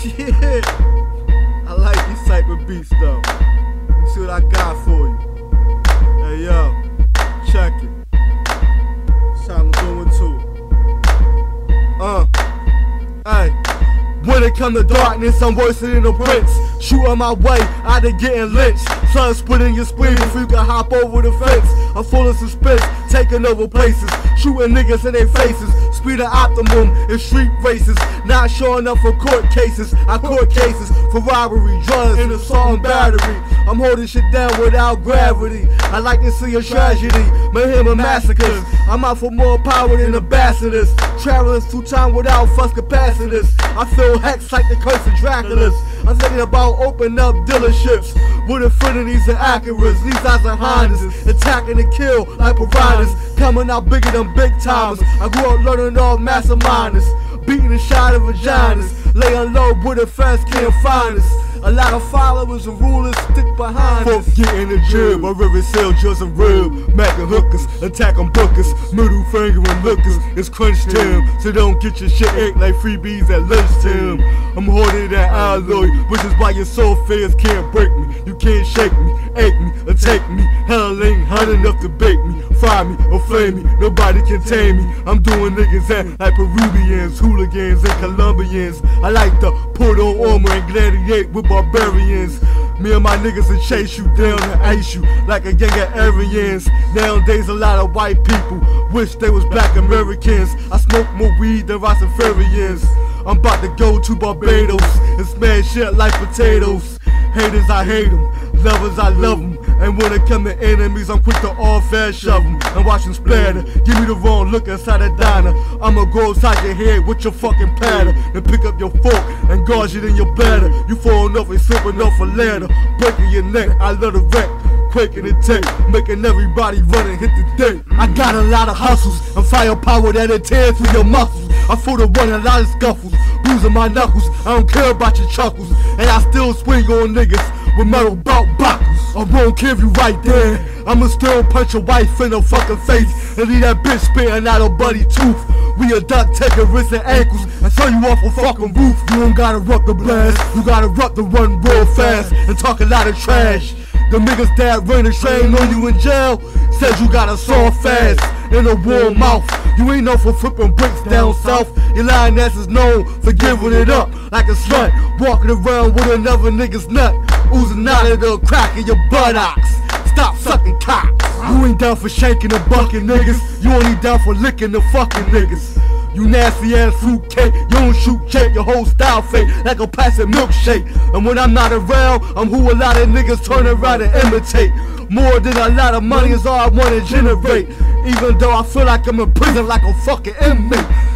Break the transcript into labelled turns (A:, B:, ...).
A: shit. I like these type of beats though. Let me see what I got for you. Hey yo, check it. It's time to go into it. Uh, hey. When it come to darkness, I'm worse than the prince. Shoot on my way, out of getting lynched. Sun splitting your spleen before you can hop over the fence. I'm full of suspense, taking over places. Shooting niggas in their faces. Speed of optimum in street races. Not showing up for court cases. I court cases for robbery, drugs, and assault and battery. I'm holding shit down without gravity. I like to see a tragedy, mayhem and massacres. I'm out for more power than ambassadors. Traveling through time without flux capacitors. I feel hex like the curse of Dracula's. I'm thinking about opening up dealerships with Infinitis and Acuras. These eyes are Hondas, attacking and kill like piranhas. Coming out bigger than big timers. I grew up learning all masterminders. Beating the shot of vaginas. Laying low with the fans can't find us. A lot of followers and rulers stick behind
B: Folk
A: us.
B: get in the gym, I river sell just a rib. Mackin' hookers, attacking bookers, middle finger and lookers. It's crunch time, so don't get your shit ate like freebies at lunchtime. I'm harder than alloy, which is why your soul fears can't break me. You can't shake me, ache me, or take me. Hell ain't hot enough to bake me, fry me, or flame me. Nobody can tame me. I'm doing niggas act like Peruvians, hooligans, and Colombians. I like to put on armor and gladiate with barbarians. Me and my niggas will chase you down and ice you like a gang of Aryans. Nowadays, a lot of white people wish they was black Americans. I smoke more weed than Rastafarians. I'm about to go to Barbados and smash shit like potatoes. Haters, I hate them. Lovers, I love them. And when it come to enemies, I'm quick to all fast shove them and watch them splatter. Give me the wrong look inside a diner. I'ma go inside your head with your fucking patter. Then pick up your fork and gauge it in your bladder. You falling off and slipping off a ladder. Breaking your neck, I love the wreck. Quaking the tape, making everybody run and hit the deck. I got a lot of hustles and firepower that it tears through your muscles. I feel the run a lot of scuffles, bruising my knuckles. I don't care about your chuckles, and I still swing on niggas with metal belt buckles. I won't give you right there. I'ma still punch your wife in the fucking face and leave that bitch spitting out her bloody tooth. We a duck taking wrists and ankles and throw you off a fucking roof. You don't gotta rock the blast, you gotta rock the run real fast and talk a lot of trash. The niggas that ran the train on you in jail said you got a soft fast and a warm mouth. You ain't known for flipping bricks down south. Your lying ass is known for giving it up like a slut. Walking around with another nigga's nut. Oozing out of the crack in your buttocks. Stop sucking cocks. You ain't down for shanking and bucking niggas. You only down for licking the fucking niggas. You nasty ass fruit cake, you don't shoot cake, your whole style fake like a plastic milkshake. And when I'm not around, I'm who a lot of niggas turn around and imitate. More than a lot of money is all I wanna generate. Even though I feel like I'm in prison like a fucking inmate.